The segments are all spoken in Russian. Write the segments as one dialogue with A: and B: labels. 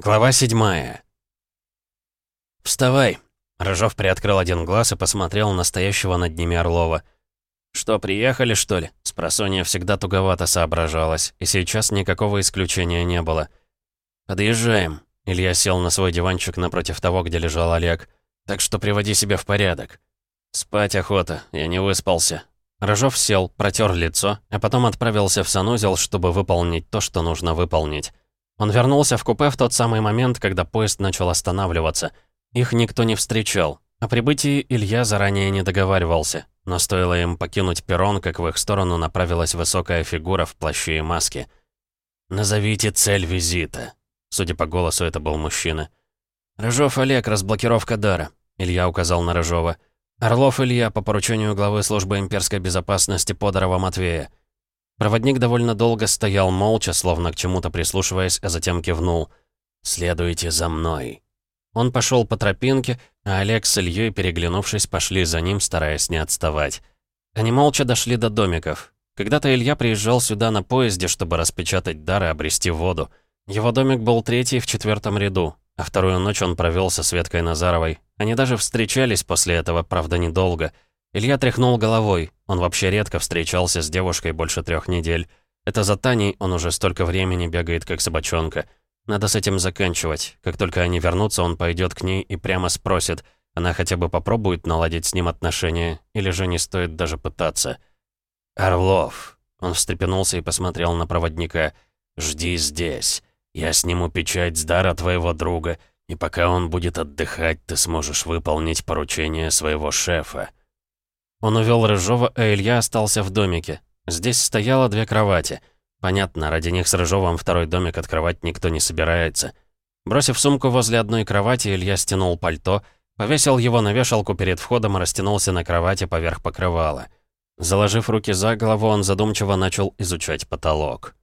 A: Глава седьмая. «Вставай!» Рыжов приоткрыл один глаз и посмотрел на стоящего над ними Орлова. «Что, приехали, что ли?» Спросонья всегда туговато соображалась, и сейчас никакого исключения не было. «Подъезжаем». Илья сел на свой диванчик напротив того, где лежал Олег. «Так что приводи себя в порядок». «Спать охота, я не выспался». Рыжов сел, протер лицо, а потом отправился в санузел, чтобы выполнить то, что нужно выполнить. Он вернулся в купе в тот самый момент, когда поезд начал останавливаться. Их никто не встречал. О прибытии Илья заранее не договаривался, но стоило им покинуть перрон, как в их сторону направилась высокая фигура в плаще и маске. «Назовите цель визита». Судя по голосу, это был мужчина. «Рыжов Олег, разблокировка дара», — Илья указал на Рыжова. «Орлов Илья, по поручению главы службы имперской безопасности Подорова Матвея. Проводник довольно долго стоял молча, словно к чему-то прислушиваясь, а затем кивнул. «Следуйте за мной». Он пошел по тропинке, а Олег с Ильей, переглянувшись, пошли за ним, стараясь не отставать. Они молча дошли до домиков. Когда-то Илья приезжал сюда на поезде, чтобы распечатать дар и обрести воду. Его домик был третий в четвертом ряду, а вторую ночь он провел со Светкой Назаровой. Они даже встречались после этого, правда, недолго — Илья тряхнул головой. Он вообще редко встречался с девушкой больше трех недель. Это за Таней он уже столько времени бегает, как собачонка. Надо с этим заканчивать. Как только они вернутся, он пойдет к ней и прямо спросит, она хотя бы попробует наладить с ним отношения, или же не стоит даже пытаться. «Орлов!» Он встрепенулся и посмотрел на проводника. «Жди здесь. Я сниму печать с дара твоего друга, и пока он будет отдыхать, ты сможешь выполнить поручение своего шефа». Он увел Рыжова, а Илья остался в домике. Здесь стояло две кровати. Понятно, ради них с Рыжовым второй домик открывать никто не собирается. Бросив сумку возле одной кровати, Илья стянул пальто, повесил его на вешалку перед входом и растянулся на кровати поверх покрывала. Заложив руки за голову, он задумчиво начал изучать потолок.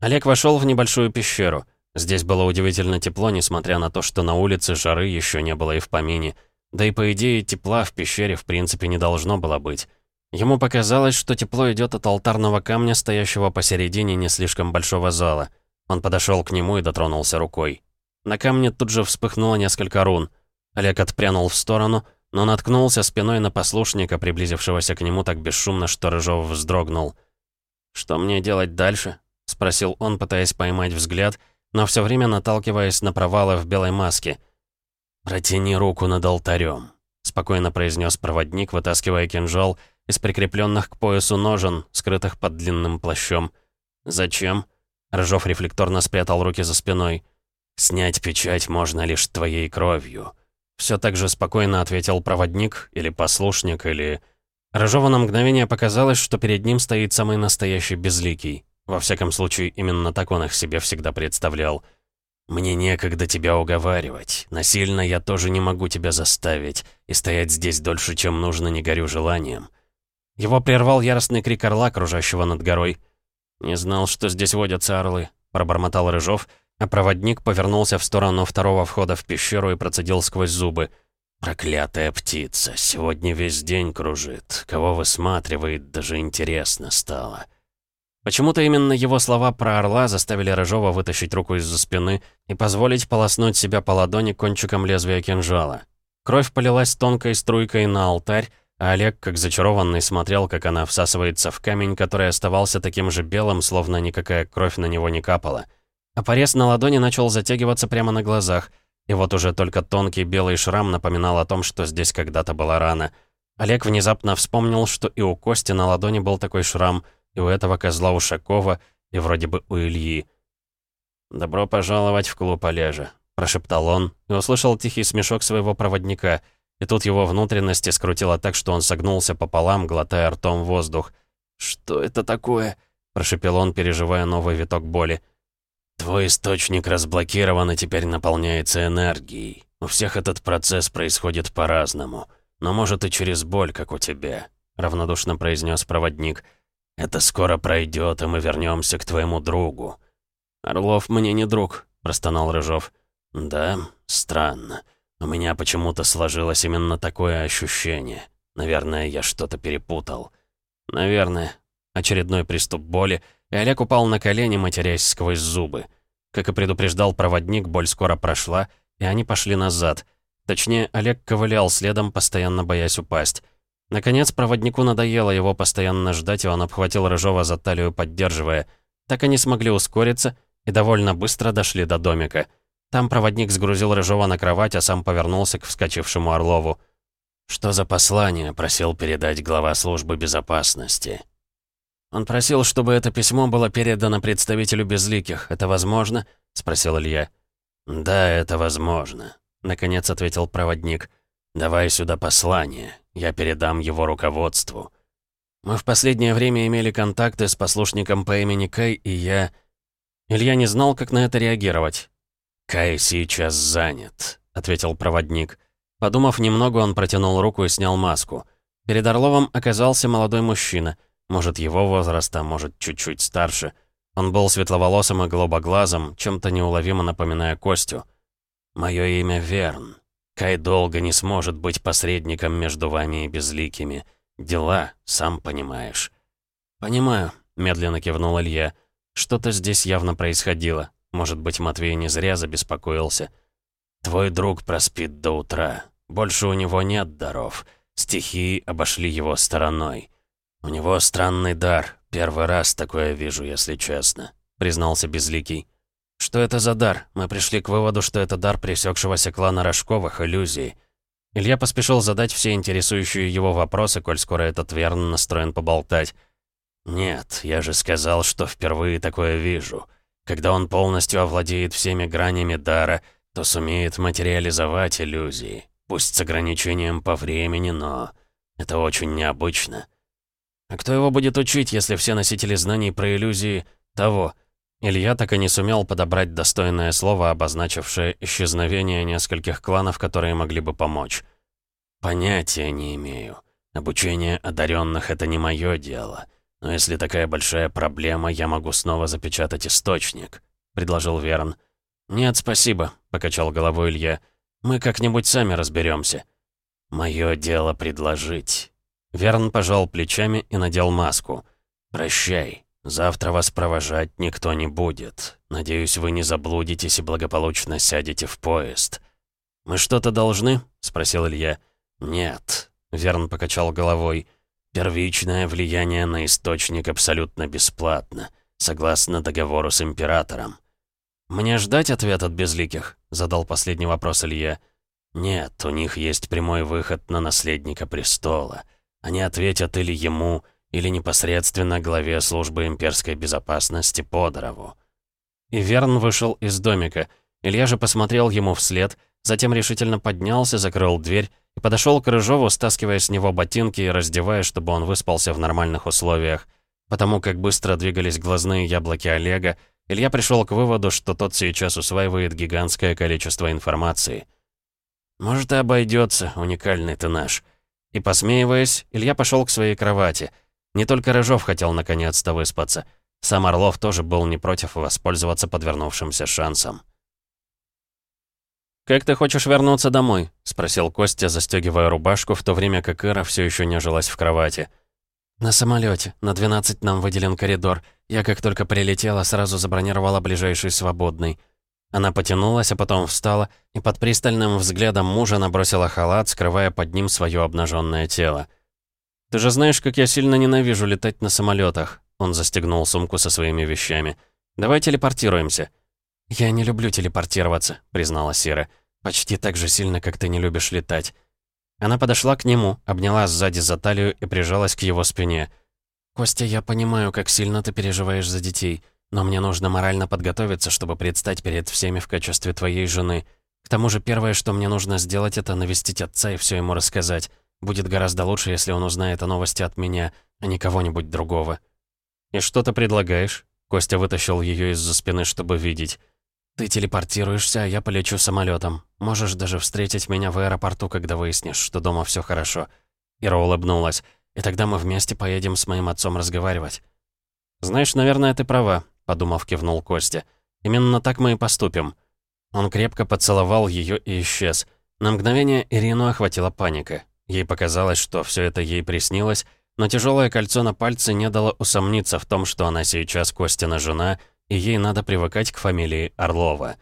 A: Олег вошел в небольшую пещеру. Здесь было удивительно тепло, несмотря на то, что на улице жары еще не было и в помине. Да и по идее тепла в пещере в принципе не должно было быть. Ему показалось, что тепло идет от алтарного камня, стоящего посередине не слишком большого зала. Он подошел к нему и дотронулся рукой. На камне тут же вспыхнуло несколько рун. Олег отпрянул в сторону, но наткнулся спиной на послушника, приблизившегося к нему так бесшумно, что Рыжов вздрогнул. «Что мне делать дальше?» — спросил он, пытаясь поймать взгляд, но все время наталкиваясь на провалы в белой маске — «Протяни руку над алтарем», — спокойно произнес проводник, вытаскивая кинжал из прикрепленных к поясу ножен, скрытых под длинным плащом. «Зачем?» Рыжов рефлекторно спрятал руки за спиной. «Снять печать можно лишь твоей кровью». Все так же спокойно ответил проводник, или послушник, или... Рыжову на мгновение показалось, что перед ним стоит самый настоящий безликий. Во всяком случае, именно так он их себе всегда представлял. «Мне некогда тебя уговаривать. Насильно я тоже не могу тебя заставить. И стоять здесь дольше, чем нужно, не горю желанием». Его прервал яростный крик орла, кружащего над горой. «Не знал, что здесь водятся орлы», — пробормотал Рыжов, а проводник повернулся в сторону второго входа в пещеру и процедил сквозь зубы. «Проклятая птица, сегодня весь день кружит. Кого высматривает, даже интересно стало». Почему-то именно его слова про орла заставили Рыжова вытащить руку из-за спины и позволить полоснуть себя по ладони кончиком лезвия кинжала. Кровь полилась тонкой струйкой на алтарь, а Олег, как зачарованный, смотрел, как она всасывается в камень, который оставался таким же белым, словно никакая кровь на него не капала. А порез на ладони начал затягиваться прямо на глазах, и вот уже только тонкий белый шрам напоминал о том, что здесь когда-то была рана. Олег внезапно вспомнил, что и у Кости на ладони был такой шрам — и у этого козла Ушакова, и вроде бы у Ильи. «Добро пожаловать в клуб Олежа», — прошептал он, и услышал тихий смешок своего проводника, и тут его внутренности скрутило так, что он согнулся пополам, глотая ртом воздух. «Что это такое?» — прошепел он, переживая новый виток боли. «Твой источник разблокирован и теперь наполняется энергией. У всех этот процесс происходит по-разному, но может и через боль, как у тебя», — равнодушно произнес проводник. «Проводник». Это скоро пройдет, и мы вернемся к твоему другу». «Орлов мне не друг», — простонал Рыжов. «Да, странно. У меня почему-то сложилось именно такое ощущение. Наверное, я что-то перепутал». «Наверное». Очередной приступ боли, и Олег упал на колени, матерясь сквозь зубы. Как и предупреждал проводник, боль скоро прошла, и они пошли назад. Точнее, Олег ковылял следом, постоянно боясь упасть. Наконец, проводнику надоело его постоянно ждать, и он обхватил Рыжова за талию, поддерживая. Так они смогли ускориться и довольно быстро дошли до домика. Там проводник сгрузил Рыжова на кровать, а сам повернулся к вскочившему Орлову. «Что за послание?» — просил передать глава службы безопасности. «Он просил, чтобы это письмо было передано представителю Безликих. Это возможно?» — спросил Илья. «Да, это возможно», — наконец ответил проводник. «Давай сюда послание. Я передам его руководству». Мы в последнее время имели контакты с послушником по имени Кай, и я... Илья не знал, как на это реагировать. «Кай сейчас занят», — ответил проводник. Подумав немного, он протянул руку и снял маску. Перед Орловым оказался молодой мужчина — может, его возраста, может, чуть-чуть старше. Он был светловолосым и голубоглазым, чем-то неуловимо напоминая Костю. «Мое имя Верн. Кай долго не сможет быть посредником между вами и безликими. Дела, сам понимаешь». «Понимаю», — медленно кивнул Илья. «Что-то здесь явно происходило. Может быть, Матвей не зря забеспокоился. Твой друг проспит до утра. Больше у него нет даров. Стихии обошли его стороной. «У него странный дар. Первый раз такое вижу, если честно», — признался Безликий. «Что это за дар? Мы пришли к выводу, что это дар пресекшегося клана Рожковых, иллюзий». Илья поспешил задать все интересующие его вопросы, коль скоро этот верно настроен поболтать. «Нет, я же сказал, что впервые такое вижу. Когда он полностью овладеет всеми гранями дара, то сумеет материализовать иллюзии. Пусть с ограничением по времени, но это очень необычно. А кто его будет учить, если все носители знаний про иллюзии того? Илья так и не сумел подобрать достойное слово, обозначившее исчезновение нескольких кланов, которые могли бы помочь. Понятия не имею. Обучение одаренных это не мое дело. Но если такая большая проблема, я могу снова запечатать источник, предложил Верн. Нет, спасибо, покачал головой Илья. Мы как-нибудь сами разберемся. Мое дело предложить. Верн пожал плечами и надел маску. «Прощай. Завтра вас провожать никто не будет. Надеюсь, вы не заблудитесь и благополучно сядете в поезд». «Мы что-то должны?» — спросил Илья. «Нет», — Верн покачал головой. «Первичное влияние на источник абсолютно бесплатно, согласно договору с Императором». «Мне ждать ответ от безликих?» — задал последний вопрос Илья. «Нет, у них есть прямой выход на наследника престола». Они ответят или ему, или непосредственно главе службы имперской безопасности Подорову. И Верн вышел из домика. Илья же посмотрел ему вслед, затем решительно поднялся, закрыл дверь и подошел к Рыжову, стаскивая с него ботинки и раздевая, чтобы он выспался в нормальных условиях. Потому как быстро двигались глазные яблоки Олега, Илья пришел к выводу, что тот сейчас усваивает гигантское количество информации. «Может, и обойдется, уникальный ты наш», и, посмеиваясь, Илья пошел к своей кровати. Не только Рыжов хотел наконец-то выспаться. Сам Орлов тоже был не против воспользоваться подвернувшимся шансом. «Как ты хочешь вернуться домой?» — спросил Костя, застегивая рубашку, в то время как Ира все еще нежилась в кровати. «На самолете. На 12 нам выделен коридор. Я как только прилетела, сразу забронировала ближайший свободный». Она потянулась, а потом встала и под пристальным взглядом мужа набросила халат, скрывая под ним свое обнаженное тело. «Ты же знаешь, как я сильно ненавижу летать на самолетах. Он застегнул сумку со своими вещами. «Давай телепортируемся». «Я не люблю телепортироваться», — признала Сира. «Почти так же сильно, как ты не любишь летать». Она подошла к нему, обняла сзади за талию и прижалась к его спине. «Костя, я понимаю, как сильно ты переживаешь за детей. Но мне нужно морально подготовиться, чтобы предстать перед всеми в качестве твоей жены. К тому же первое, что мне нужно сделать, это навестить отца и все ему рассказать. Будет гораздо лучше, если он узнает о новости от меня, а не кого-нибудь другого. «И что ты предлагаешь?» Костя вытащил ее из-за спины, чтобы видеть. «Ты телепортируешься, а я полечу самолетом. Можешь даже встретить меня в аэропорту, когда выяснишь, что дома все хорошо». Ира улыбнулась. «И тогда мы вместе поедем с моим отцом разговаривать». «Знаешь, наверное, ты права. — подумав, кивнул Костя. «Именно так мы и поступим». Он крепко поцеловал ее и исчез. На мгновение Ирину охватила паника. Ей показалось, что все это ей приснилось, но тяжелое кольцо на пальце не дало усомниться в том, что она сейчас Костина жена, и ей надо привыкать к фамилии Орлова.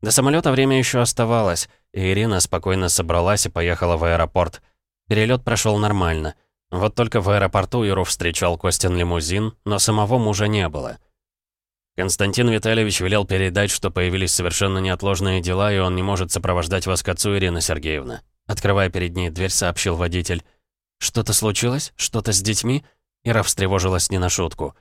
A: До самолета время еще оставалось, и Ирина спокойно собралась и поехала в аэропорт. Перелет прошел нормально. Вот только в аэропорту Иру встречал Костин лимузин, но самого мужа не было. Константин Витальевич велел передать, что появились совершенно неотложные дела, и он не может сопровождать вас к отцу Ирина Сергеевна. Открывая перед ней дверь, сообщил водитель. «Что-то случилось? Что-то с детьми?» Ира встревожилась не на шутку.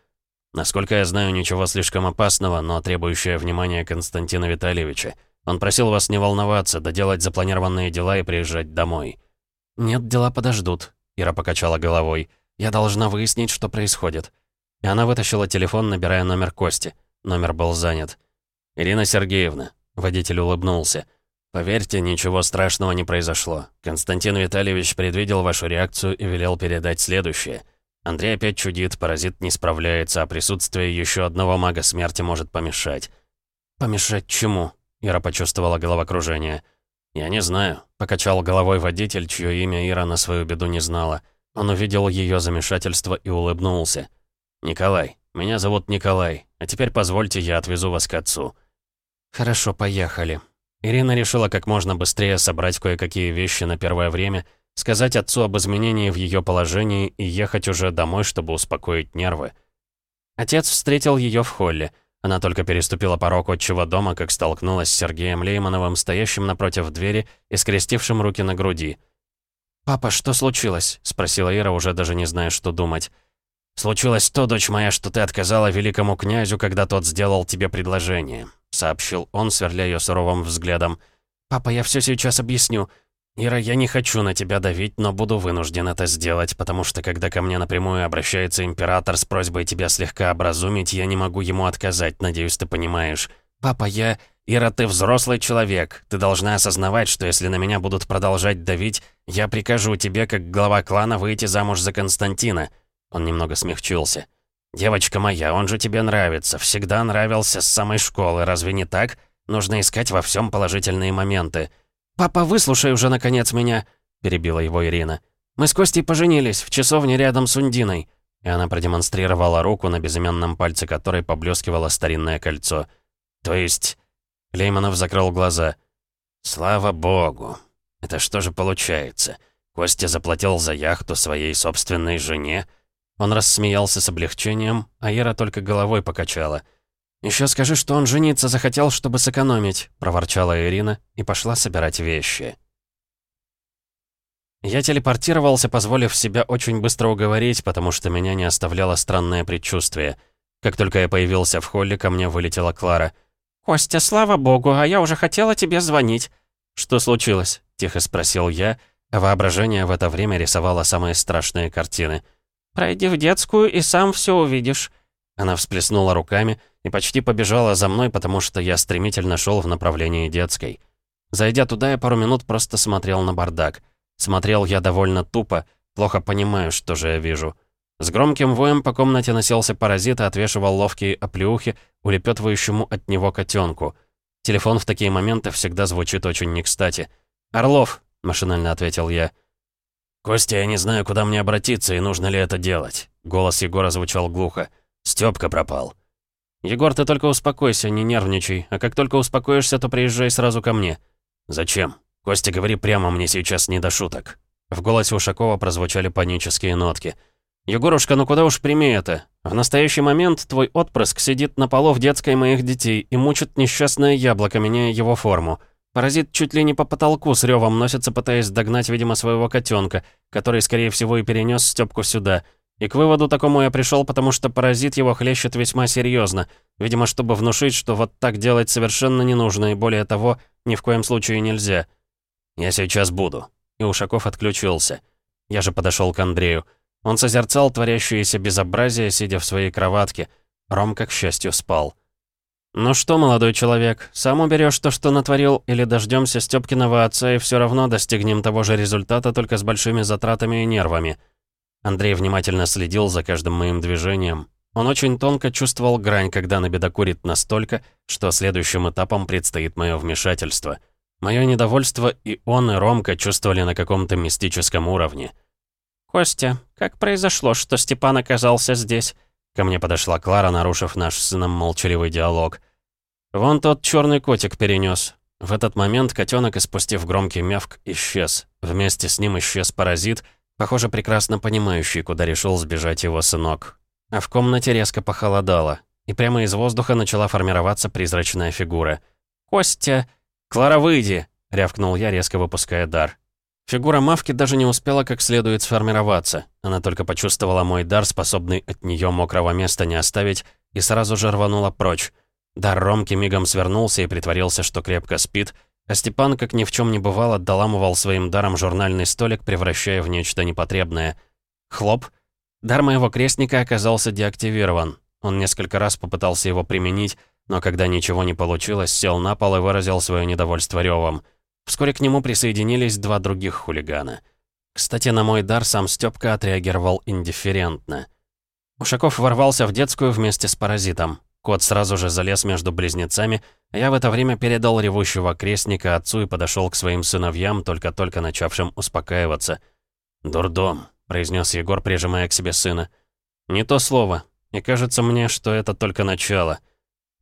A: «Насколько я знаю, ничего слишком опасного, но требующее внимания Константина Витальевича. Он просил вас не волноваться, доделать запланированные дела и приезжать домой». «Нет, дела подождут», — Ира покачала головой. «Я должна выяснить, что происходит». И она вытащила телефон, набирая номер Кости. Номер был занят. «Ирина Сергеевна», — водитель улыбнулся. «Поверьте, ничего страшного не произошло. Константин Витальевич предвидел вашу реакцию и велел передать следующее. Андрей опять чудит, паразит не справляется, а присутствие еще одного мага смерти может помешать». «Помешать чему?» — Ира почувствовала головокружение. «Я не знаю», — покачал головой водитель, чье имя Ира на свою беду не знала. Он увидел ее замешательство и улыбнулся. «Николай, меня зовут Николай, а теперь позвольте, я отвезу вас к отцу». «Хорошо, поехали». Ирина решила как можно быстрее собрать кое-какие вещи на первое время, сказать отцу об изменении в ее положении и ехать уже домой, чтобы успокоить нервы. Отец встретил ее в холле. Она только переступила порог отчего дома, как столкнулась с Сергеем Леймановым, стоящим напротив двери и скрестившим руки на груди. «Папа, что случилось?» — спросила Ира, уже даже не зная, что думать. «Случилось то, дочь моя, что ты отказала великому князю, когда тот сделал тебе предложение», — сообщил он, сверля ее суровым взглядом. «Папа, я все сейчас объясню. Ира, я не хочу на тебя давить, но буду вынужден это сделать, потому что когда ко мне напрямую обращается император с просьбой тебя слегка образумить, я не могу ему отказать, надеюсь, ты понимаешь. Папа, я... Ира, ты взрослый человек. Ты должна осознавать, что если на меня будут продолжать давить, я прикажу тебе, как глава клана, выйти замуж за Константина». Он немного смягчился. «Девочка моя, он же тебе нравится, всегда нравился с самой школы, разве не так? Нужно искать во всем положительные моменты». «Папа, выслушай уже, наконец, меня!» — перебила его Ирина. «Мы с Костей поженились, в часовне рядом с Ундиной». И она продемонстрировала руку, на безымянном пальце которой поблескивало старинное кольцо. «То есть...» Лейманов закрыл глаза. «Слава богу! Это что же получается? Костя заплатил за яхту своей собственной жене?» Он рассмеялся с облегчением, а Ира только головой покачала. «Еще скажи, что он жениться захотел, чтобы сэкономить», — проворчала Ирина и пошла собирать вещи. Я телепортировался, позволив себя очень быстро уговорить, потому что меня не оставляло странное предчувствие. Как только я появился в холле, ко мне вылетела Клара. «Костя, слава богу, а я уже хотела тебе звонить». «Что случилось?» — тихо спросил я, а воображение в это время рисовало самые страшные картины — «Пройди в детскую и сам все увидишь». Она всплеснула руками и почти побежала за мной, потому что я стремительно шел в направлении детской. Зайдя туда, я пару минут просто смотрел на бардак. Смотрел я довольно тупо, плохо понимаю, что же я вижу. С громким воем по комнате носился паразит и отвешивал ловкие оплеухи улепетывающему от него котенку. Телефон в такие моменты всегда звучит очень не кстати. «Орлов», — машинально ответил я, — «Костя, я не знаю, куда мне обратиться и нужно ли это делать». Голос Егора звучал глухо. Стёпка пропал. «Егор, ты только успокойся, не нервничай. А как только успокоишься, то приезжай сразу ко мне». «Зачем? Костя, говори прямо, мне сейчас не до шуток». В голосе Ушакова прозвучали панические нотки. «Егорушка, ну куда уж прими это? В настоящий момент твой отпрыск сидит на полу в детской моих детей и мучит несчастное яблоко, меняя его форму. Паразит чуть ли не по потолку с ревом носится, пытаясь догнать, видимо, своего котенка, который, скорее всего, и перенес Степку сюда. И к выводу такому я пришел, потому что паразит его хлещет весьма серьезно, видимо, чтобы внушить, что вот так делать совершенно не нужно, и более того, ни в коем случае нельзя. «Я сейчас буду». И Ушаков отключился. Я же подошел к Андрею. Он созерцал творящееся безобразие, сидя в своей кроватке. Ромка, к счастью, спал. «Ну что, молодой человек, сам уберешь то, что натворил, или дождемся Стёпкиного отца и все равно достигнем того же результата, только с большими затратами и нервами?» Андрей внимательно следил за каждым моим движением. Он очень тонко чувствовал грань, когда набедокурит настолько, что следующим этапом предстоит мое вмешательство. Мое недовольство и он, и Ромка чувствовали на каком-то мистическом уровне. «Костя, как произошло, что Степан оказался здесь?» Ко мне подошла Клара, нарушив наш с сыном молчаливый диалог. «Вон тот черный котик перенес. В этот момент котенок, испустив громкий мявк, исчез. Вместе с ним исчез паразит, похоже, прекрасно понимающий, куда решил сбежать его сынок. А в комнате резко похолодало, и прямо из воздуха начала формироваться призрачная фигура. «Костя! Клара, выйди!» — рявкнул я, резко выпуская дар. Фигура Мавки даже не успела как следует сформироваться. Она только почувствовала мой дар, способный от нее мокрого места не оставить, и сразу же рванула прочь. Дар Ромки мигом свернулся и притворился, что крепко спит, а Степан, как ни в чем не бывало, доламывал своим даром журнальный столик, превращая в нечто непотребное. Хлоп. Дар моего крестника оказался деактивирован. Он несколько раз попытался его применить, но когда ничего не получилось, сел на пол и выразил свое недовольство ревом. Вскоре к нему присоединились два других хулигана. Кстати, на мой дар сам Стёпка отреагировал индифферентно. Ушаков ворвался в детскую вместе с паразитом. Кот сразу же залез между близнецами, а я в это время передал ревущего крестника отцу и подошел к своим сыновьям, только-только начавшим успокаиваться. «Дурдом», — произнес Егор, прижимая к себе сына. «Не то слово. И кажется мне, что это только начало.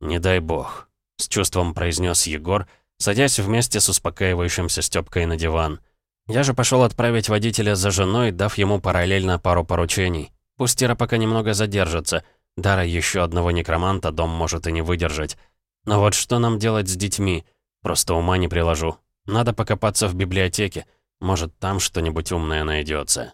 A: Не дай бог», — с чувством произнес Егор, садясь вместе с успокаивающимся Стёпкой на диван. Я же пошел отправить водителя за женой, дав ему параллельно пару поручений. Пусть Тира пока немного задержится. Дара еще одного некроманта дом может и не выдержать. Но вот что нам делать с детьми? Просто ума не приложу. Надо покопаться в библиотеке. Может, там что-нибудь умное найдется.